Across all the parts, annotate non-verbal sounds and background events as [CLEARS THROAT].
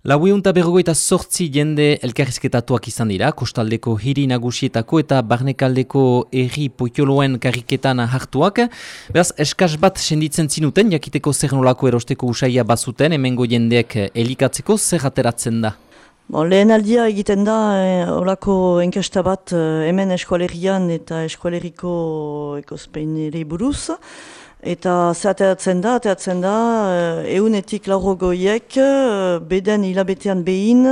Lauiunta berrogoita sortzi jende elkarrizketatuak izan dira, kostaldeko hiri nagusietako eta barnekaldeko erri poioloen kariketan hartuak. Beraz, eskaz bat senditzen zinuten, jakiteko zer nolako erosteko usaia bazuten, hemengo jendeek elikatzeko zer ateratzen da? Bon, lehen aldia egiten da, eh, olako enkesta bat eh, hemen eskualerian eta eskualeriko ekospein buruz. Eta ze ateratzen da, ateratzen da, eunetik lauro goiek, beden hilabetean behin,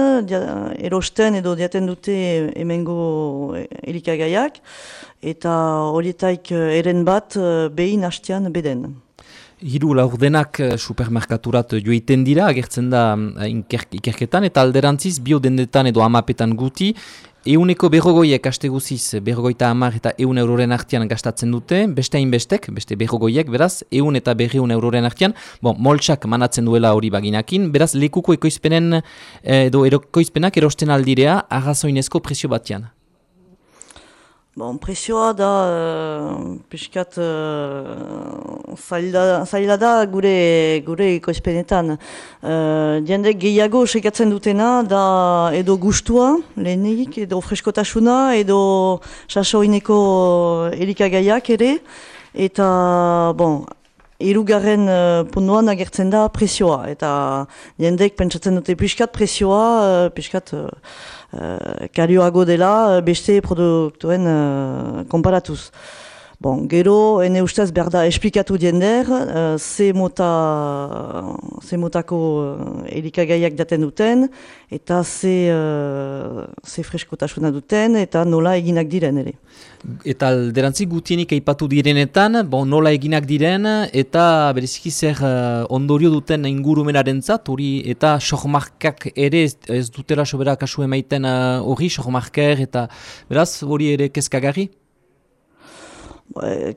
erosten edo diaten dute emengo elikagaiak, eta horietaik eren bat behin hastean beden. Hiru laurdenak supermerkaturat joiten dira, agertzen da ikerketan, eta alderantziz biodendetan edo amapetan guti, Euneko berrogoiek aste guziz, berrogoita hamar eta eun euroren artian gastatzen dute, beste hainbestek, beste berrogoiek, beraz, eun eta berriun euroren artian, bon, moltsak manatzen duela hori baginakin, beraz, lekuko ekoizpenen, edo erokoizpenak erosten aldirea, arrazoinezko presio batean. Bon, presioa da, uh, piskat, uh, zaila da gure, gure ikoizpenetan. Uh, diende gehiago sekatzen dutena da edo gustua, lehenik, edo freskotasuna, edo sasoineko elikagaiak ere. Eta, bon, irugarren uh, punduan agertzen da presioa. Eta diendek pentsatzen dute piskat presioa, uh, piskat... uh, karioago dela beste produktuen uh, konparatuz. Bon, gero, ene ustez berda esplikatu diender, uh, ze, mota, ze motako uh, elikagaiak daten duten, eta ze, uh, ze freskotasuna duten, eta nola eginak diren ere. Eta alderantzi gutienik eipatu direnetan, bon, nola eginak diren, eta bereziki zer uh, ondorio duten ingurumenaren zat, hori eta sohmarkak ere ez, ez dutela sobera kasu emaiten hori, uh, eta beraz, hori ere kezkagarri?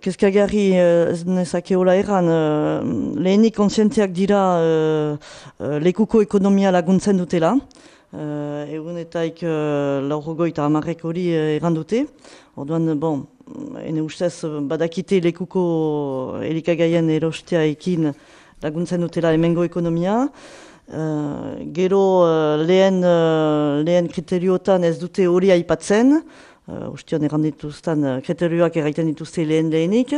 Kezkagarri ez nezake hola erran, lehenik kontzientziak dira lekuko ekonomia laguntzen dutela. Uh, egun eta ik uh, laurogoi eta amarrek hori erran dute. Orduan, bon, ene ustez badakite lekuko elikagaien erostea ekin laguntzen dutela emengo ekonomia. gero lehen, lehen kriteriotan ez dute hori aipatzen. Uh, Ustion errandituzten uh, kriterioak erraiten dituzte lehen lehenik,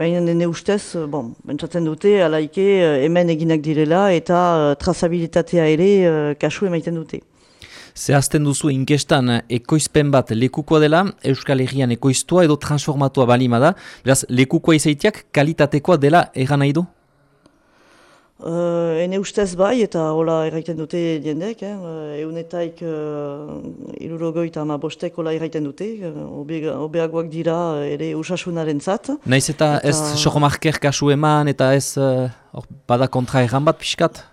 baina nene ustez, uh, bon, bentsatzen dute, alaike uh, hemen eginak direla eta uh, trazabilitatea ere uh, kasu emaiten dute. Zehazten duzu inkestan ekoizpen bat lekukoa dela, Euskal Herrian ekoiztua edo transformatua balima da, beraz lekukoa izaiteak kalitatekoa dela egan nahi du? Uh, ene ustez bai, eta hola erraiten dute diendek, eh? eunetaik uh, irurogoi eta ama bostek hola erraiten dute, uh, obeagoak dira ere usasunaren zat. Naiz eta, eta... ez sohomarker kasu eman eta ez uh, bada kontra erran bat pixkat?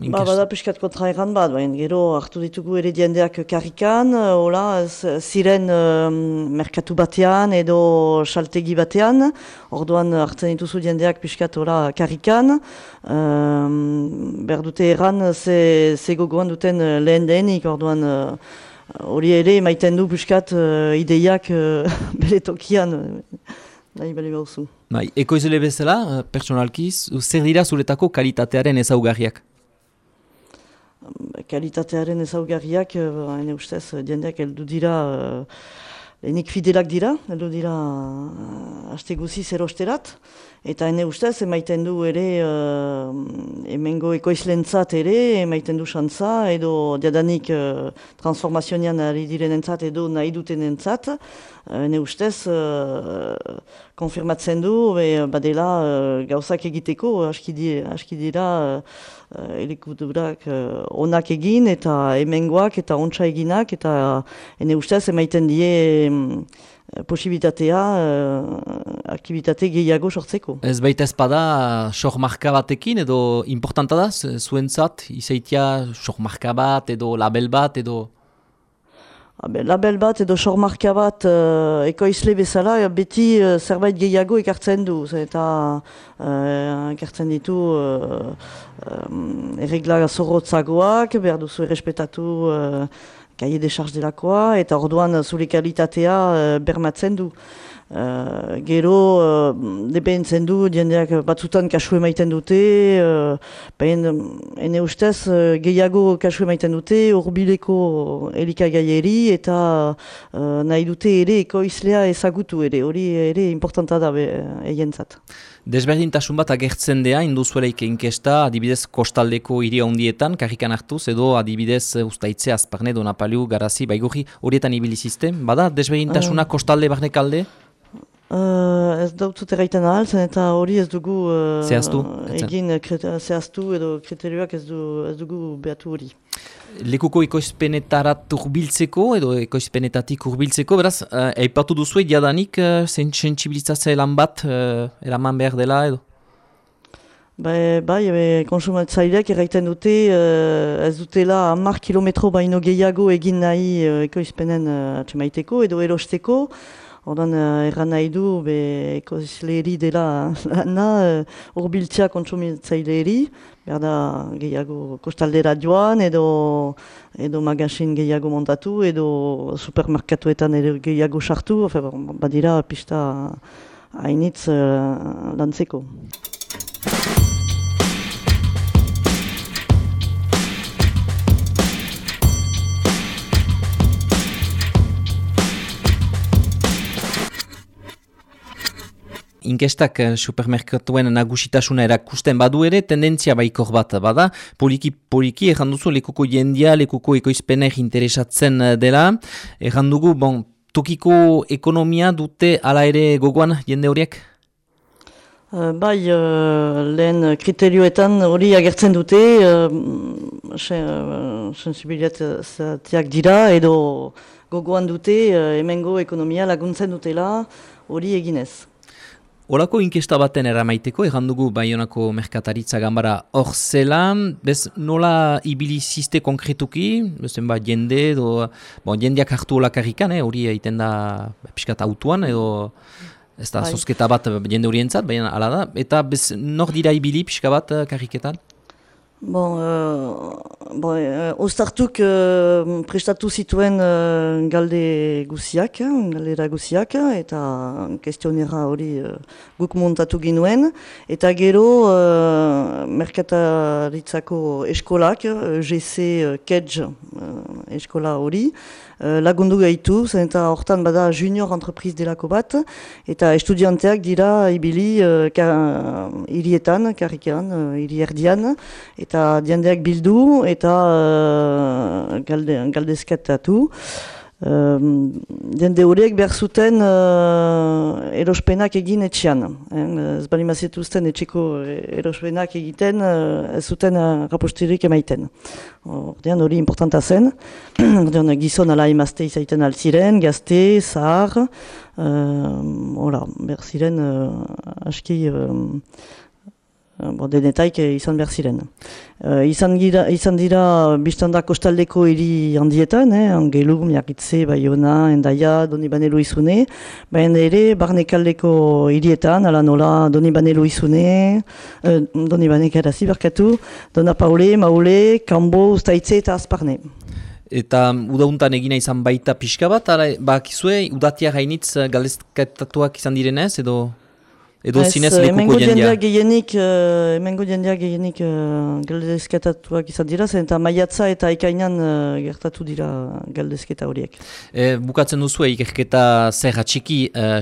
Ba, bada piskat kontra egan bat, baina gero hartu ditugu ere diendeak karrikan, hola, ziren um, merkatu batean edo saltegi batean, orduan hartzen dituzu diendeak piskat hola karrikan, um, berdute erran ze, ze gogoan duten lehen lehenik, orduan hori ere maiten du piskat uh, ideiak uh, [LAUGHS] bere tokian, nahi bali bauzu. Bai, ekoizele bezala, personalkiz, zer dira zuretako kalitatearen ezaugarriak? Kalitatearen ezaugarriak, hene ustez, diendeak heldu dira, lehenik fidelak dira, heldu dira haste guzi zerosterat, eta hene ustez, emaiten du ere, emengo ekoizlentzat ere, emaiten du xantza, edo diadanik transformazionian ari diren entzat, edo nahi duten entzat, hene ustez, konfirmatzen du, badela gauzak egiteko, aski dira, uh, elikudurak uh, onak egin eta hemengoak eta ontsa eginak eta ene ustez emaiten die um, posibilitatea uh, aktivitate gehiago sortzeko. Ez baita ezpada sok marka batekin edo importanta da zuentzat izaitia sok marka bat edo label bat edo Habe, label bat edo sormarka bat uh, ekoizle bezala, beti uh, zerbait gehiago ekartzen du. Eta uh, ekartzen ditu uh, um, erregla zorrotzagoak, behar duzu errespetatu uh, kaie de charge delakoa, eta orduan zure kalitatea uh, bermatzen du. Uh, gero, uh, dependentzen du, jendeak batzutan kasu emaiten dute, uh, bain, ene ustez, uh, gehiago kasu emaiten dute, urbileko elikagaieri, eta uh, nahi dute ere ekoizlea ezagutu ere, hori ere importanta da egin zat. Desberdintasun bat agertzen dea, induzueleik inkesta, adibidez kostaldeko hiri ondietan, karrikan hartuz, edo adibidez ustaitze azparne, donapaliu, garazi, baigurri, horietan ibilizizte, bada, desberdintasuna kostalde, barnek alde? Uh, ez dautzut erraiten ahal, zen eta hori ez dugu uh, zehaztu, egin zehaztu edo kriterioak ez, du, ez dugu behatu hori. Lekuko ekoizpenetarat urbiltzeko edo ekoizpenetatik urbiltzeko, beraz, uh, eipatu duzu jadanik uh, sensibilizazio lan bat uh, eraman behar dela edo? Bai, bai konsumatzaileak erraiten dute uh, ez dutela hamar kilometro baino gehiago egin nahi uh, ekoizpenen uh, atxemaiteko edo erosteko, Ordan uh, erran nahi du, be, ekozleri dela [LAUGHS] lana, uh, urbiltzea kontsumitzaileri, behar da gehiago kostaldera joan, edo, edo magasin gehiago montatu, edo supermarkatuetan edo gehiago sartu, badira pista hainitz uh, lantzeko. Inkestak eh, supermerkatuen nagusitasuna erakusten badu ere, tendentzia baikor bat bada, poliki poliki erran duzu lekuko jendia, lekuko ekoizpenek interesatzen eh, dela, erran dugu, bon, tokiko ekonomia dute ala ere gogoan jende horiek? Uh, bai, uh, lehen kriterioetan hori agertzen dute, uh, sensibiliatiak dira, edo gogoan dute, uh, emengo ekonomia laguntzen dutela, hori eginez. Olako inkesta baten eramaiteko, egan dugu Bayonako Merkataritza Gambara hor zela, bez nola ibiliziste konkretuki, bezen ba jende, edo, bon, jendeak hartu olak eh, hori egiten da piskat autuan, edo ez da bai. bat jende horientzat, baina ala da, eta bez nor dira ibili pixka bat karriketan? Bon, uh, bon uh, ostartuk uh, prestatu zituen uh, galde guziak, galdera guziak, eta kestionera hori uh, guk montatu ginuen. Eta gero, uh, merkataritzako eskolak, GC uh, Kedge uh, eskola hori, lagundu gaitu, zen eta hortan bada junior entreprise delako bat, eta estudianteak dira ibili uh, ka, uh, irietan, karrikean, uh, iri erdian, eta diandeak bildu eta uh, galde, galdezkatatu. Um, jende horiek behar zuten uh, erospenak egin etxean. Eh? Ez bali mazituzten etxeko erospenak egiten, uh, ez zuten uh, rapostirik emaiten. Ordean hori importanta zen. [CLEARS THROAT] Ordean gizon ala emazte izaiten altziren, gazte, zahar. Uh, Hora, behar ziren uh, aski... Uh, bo, denetaik izan behar ziren. Uh, izan, gira, izan dira biztanda kostaldeko hiri handietan, eh, angelu, miakitze, baiona, endaia, doni banelo izune, baina ere barnekaldeko hirietan, ala nola doni banelo izune, uh, doni banekara zibarkatu, dona paule, maule, kambo, ustaitze eta azparne. Eta udauntan egina izan baita pixka bat, bakizue, udatia gainitz galdezkatatuak izan direnez, edo... Edo zinez eh, lekuko jendia? Gehienik, uh, emengo jendia gehienik uh, galdezketatuak izan dira, zen eta maiatza eta ikainan uh, gertatu dira galdezketa horiek. E, bukatzen duzu ikerketa zer atxiki uh,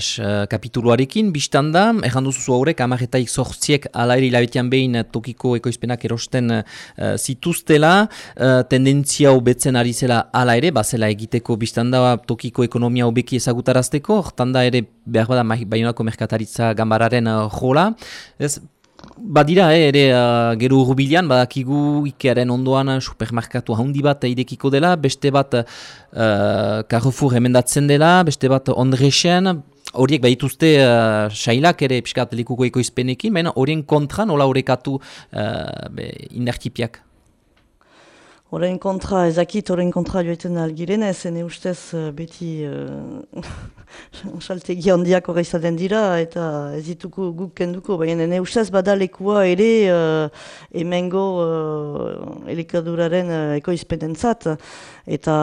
kapituluarekin, biztan da, erran duzu horrek, amaretaik zortziek alairi labetian behin tokiko ekoizpenak erosten uh, zituztela, uh, tendentzia hobetzen ari zela ala ere, bazela egiteko biztan da tokiko ekonomia hobeki ezagutarazteko, hortan da ere behar bada baionako merkataritza gambararen uh, jola. Ez, badira, eh, ere uh, gero urbilian, badakigu ikearen ondoan uh, supermarkatu handi bat idekiko dela, beste bat uh, Carrefour emendatzen dela, beste bat Ondresen, horiek behituzte uh, sailak ere piskat likuko ekoizpenekin, baina horien kontra nola horrekatu uh, indertipiak? Horein kontra, ezakit horrein kontra joetan algiren ez, ene ustez uh, beti uh, [LAUGHS] saltegi handiak horre izaten dira eta ez dituko guk kenduko, baina ene ustez badalekua ere uh, emengo uh, elikaduraren uh, ekoizpenen zat, eta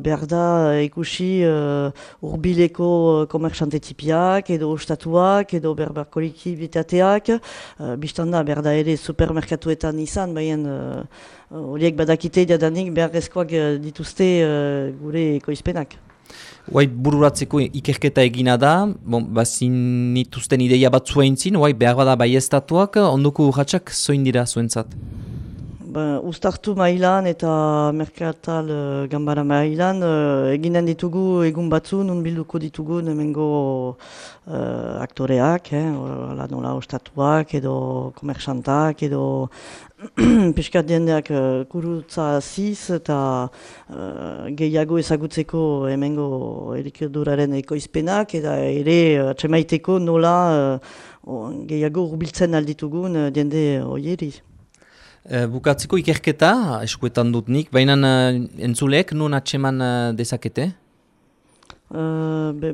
behar da ikusi uh, urbileko komerxante tipiak edo ostatuak edo berber kolikibitateak, uh, biztanda behar da ere supermerkatuetan izan, baina horiek uh, badakite jadanik beharrezkoak uh, dituzte uh, gure ekoizpenak. Huai bururatzeko ikerketa egina da, bon, bazin nituzten ideia bat zuen zin, huai behar bada bai estatuak, ondoko urratxak zoin dira zuentzat? Ba, ustartu mailan eta merkatal uh, gambara mailan uh, eginen ditugu egun batzu, nun bilduko ditugu nemengo uh, aktoreak, eh, ala nola ostatuak edo komerxantak edo [CLEARS THROAT] piskat diendeak uh, kurutza aziz eta uh, gehiago ezagutzeko emengo elikaduraren ekoizpenak eta ere uh, txemaiteko nola uh, gehiago urbiltzen alditugun diende oieri. Uh, bukatzeko ikerketa, eskuetan dut nik, baina uh, entzulek nun atseman uh, dezakete? Uh, be,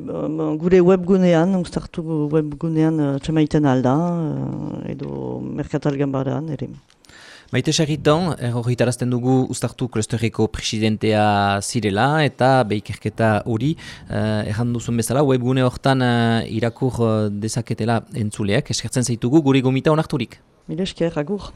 gure webgunean, ustartu webgunean uh, txemaiten alda, uh, edo merkatal gambaran, ere. Maite sarritan, erroritarazten dugu ustartu klosterreko presidentea zirela eta behikerketa hori uh, erran duzun bezala webgune hortan uh, irakur uh, dezaketela entzuleak. Eskertzen zaitugu gure gomita onarturik. Mire esker, agur.